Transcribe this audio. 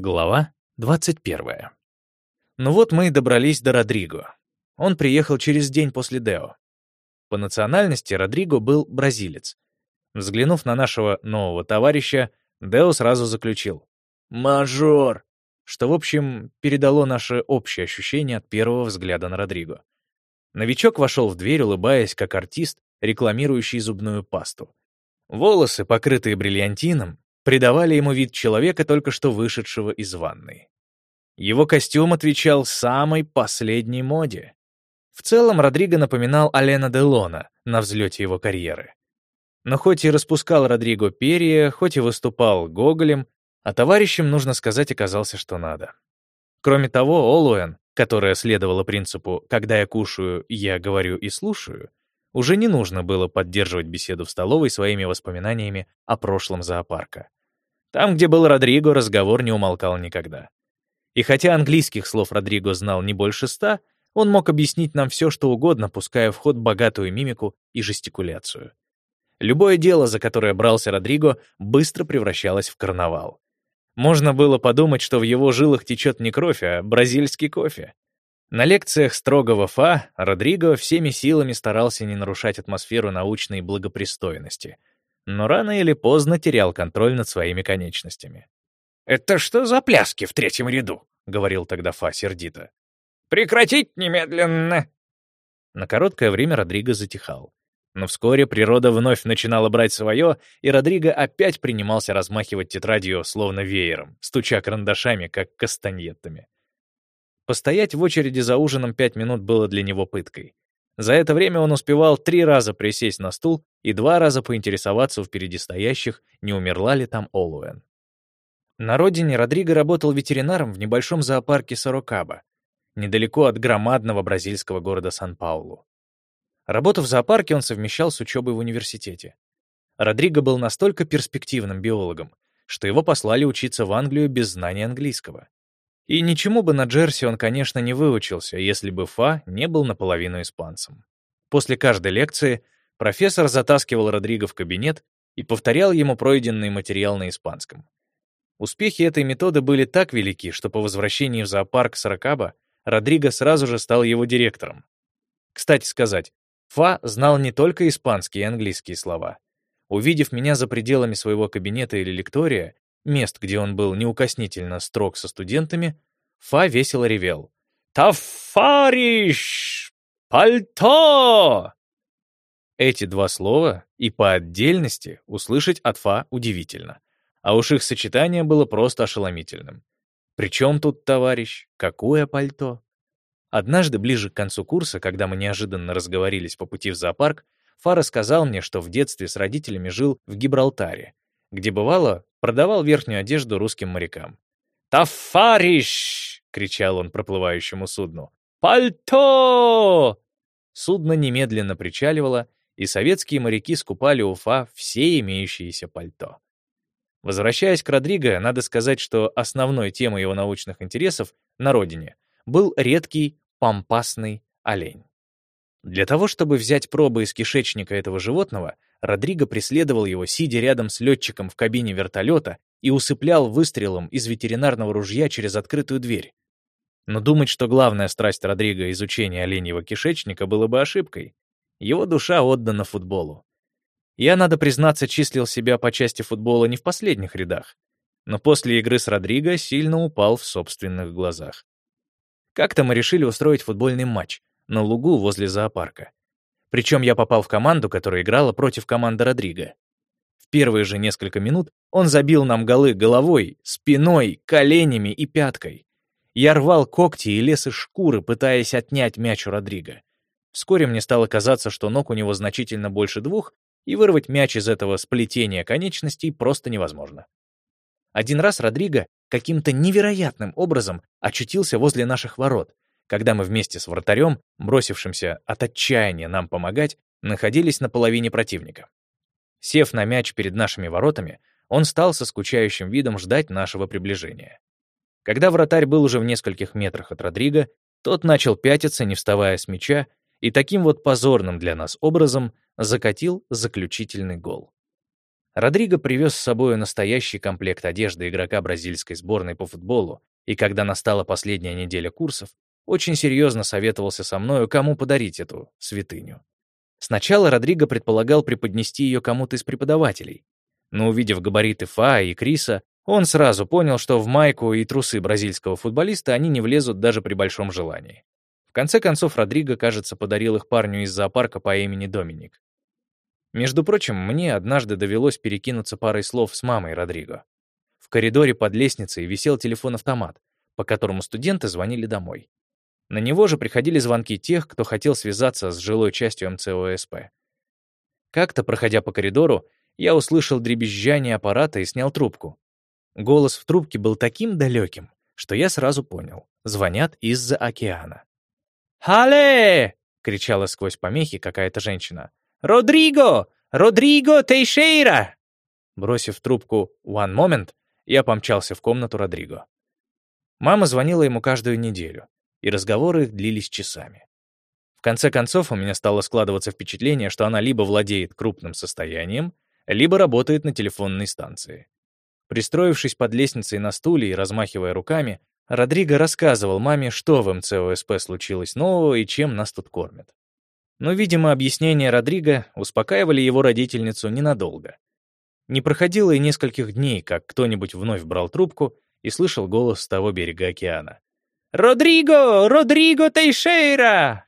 Глава 21. Ну вот мы и добрались до Родриго. Он приехал через день после Део. По национальности Родриго был бразилец. Взглянув на нашего нового товарища, Део сразу заключил «Мажор!», что, в общем, передало наше общее ощущение от первого взгляда на Родриго. Новичок вошел в дверь, улыбаясь, как артист, рекламирующий зубную пасту. Волосы, покрытые бриллиантином, придавали ему вид человека, только что вышедшего из ванной. Его костюм отвечал самой последней моде. В целом Родриго напоминал Алена Делона на взлете его карьеры. Но хоть и распускал Родриго перья, хоть и выступал Гоголем, а товарищем, нужно сказать, оказался что надо. Кроме того, Олуэн, которая следовала принципу «когда я кушаю, я говорю и слушаю», уже не нужно было поддерживать беседу в столовой своими воспоминаниями о прошлом зоопарка. Там, где был Родриго, разговор не умолкал никогда. И хотя английских слов Родриго знал не больше ста, он мог объяснить нам все, что угодно, пуская в ход богатую мимику и жестикуляцию. Любое дело, за которое брался Родриго, быстро превращалось в карнавал. Можно было подумать, что в его жилах течет не кровь, а бразильский кофе. На лекциях строгого ФА Родриго всеми силами старался не нарушать атмосферу научной благопристойности — но рано или поздно терял контроль над своими конечностями. «Это что за пляски в третьем ряду?» — говорил тогда Фа сердито. «Прекратить немедленно!» На короткое время Родриго затихал. Но вскоре природа вновь начинала брать свое, и Родриго опять принимался размахивать тетрадью словно веером, стуча карандашами, как кастаньеттами. Постоять в очереди за ужином пять минут было для него пыткой. За это время он успевал три раза присесть на стул и два раза поинтересоваться у впереди стоящих, не умерла ли там Олуэн. На родине Родриго работал ветеринаром в небольшом зоопарке Сорокаба, недалеко от громадного бразильского города Сан-Паулу. Работу в зоопарке он совмещал с учебой в университете. Родриго был настолько перспективным биологом, что его послали учиться в Англию без знания английского. И ничему бы на Джерси он, конечно, не выучился, если бы Фа не был наполовину испанцем. После каждой лекции профессор затаскивал Родриго в кабинет и повторял ему пройденный материал на испанском. Успехи этой методы были так велики, что по возвращении в зоопарк Саракаба Родриго сразу же стал его директором. Кстати сказать, Фа знал не только испанские и английские слова. Увидев меня за пределами своего кабинета или лектория, мест, где он был неукоснительно строг со студентами, Фа весело ревел. «Тафариш! Пальто!» Эти два слова и по отдельности услышать от Фа удивительно, а уж их сочетание было просто ошеломительным. Причем тут, товарищ, какое пальто? Однажды, ближе к концу курса, когда мы неожиданно разговорились по пути в зоопарк, Фа рассказал мне, что в детстве с родителями жил в Гибралтаре, где бывало продавал верхнюю одежду русским морякам. «Тафариш!» — кричал он проплывающему судну. «Пальто!» Судно немедленно причаливало, и советские моряки скупали у Фа все имеющиеся пальто. Возвращаясь к Родриго, надо сказать, что основной темой его научных интересов на родине был редкий пампасный олень. Для того, чтобы взять пробы из кишечника этого животного, Родриго преследовал его, сидя рядом с летчиком в кабине вертолета и усыплял выстрелом из ветеринарного ружья через открытую дверь. Но думать, что главная страсть Родриго — изучение оленьего кишечника, было бы ошибкой. Его душа отдана футболу. Я, надо признаться, числил себя по части футбола не в последних рядах, но после игры с Родриго сильно упал в собственных глазах. Как-то мы решили устроить футбольный матч на лугу возле зоопарка. Причем я попал в команду, которая играла против команды Родриго. В первые же несколько минут он забил нам голы головой, спиной, коленями и пяткой. Я рвал когти и лес из шкуры, пытаясь отнять мяч у Родриго. Вскоре мне стало казаться, что ног у него значительно больше двух, и вырвать мяч из этого сплетения конечностей просто невозможно. Один раз Родриго каким-то невероятным образом очутился возле наших ворот, когда мы вместе с вратарем, бросившимся от отчаяния нам помогать, находились на половине противника. Сев на мяч перед нашими воротами, он стал со скучающим видом ждать нашего приближения. Когда вратарь был уже в нескольких метрах от Родриго, тот начал пятиться, не вставая с мяча, и таким вот позорным для нас образом закатил заключительный гол. Родриго привез с собой настоящий комплект одежды игрока бразильской сборной по футболу, и когда настала последняя неделя курсов, очень серьезно советовался со мною, кому подарить эту святыню. Сначала Родриго предполагал преподнести ее кому-то из преподавателей, но увидев габариты Фа и Криса, он сразу понял, что в майку и трусы бразильского футболиста они не влезут даже при большом желании. В конце концов, Родриго, кажется, подарил их парню из зоопарка по имени Доминик. Между прочим, мне однажды довелось перекинуться парой слов с мамой Родриго. В коридоре под лестницей висел телефон-автомат, по которому студенты звонили домой. На него же приходили звонки тех, кто хотел связаться с жилой частью МЦОСП. Как-то, проходя по коридору, я услышал дребезжание аппарата и снял трубку. Голос в трубке был таким далеким, что я сразу понял. Звонят из-за океана. «Хале!» — кричала сквозь помехи какая-то женщина. «Родриго! Родриго Тейшейра!» Бросив трубку «One moment», я помчался в комнату Родриго. Мама звонила ему каждую неделю, и разговоры их длились часами. В конце концов, у меня стало складываться впечатление, что она либо владеет крупным состоянием, либо работает на телефонной станции. Пристроившись под лестницей на стуле и размахивая руками, Родриго рассказывал маме, что в МЦОСП случилось нового и чем нас тут кормят. Но, видимо, объяснения Родриго успокаивали его родительницу ненадолго. Не проходило и нескольких дней, как кто-нибудь вновь брал трубку и слышал голос с того берега океана. «Родриго! Родриго Тейшейра!»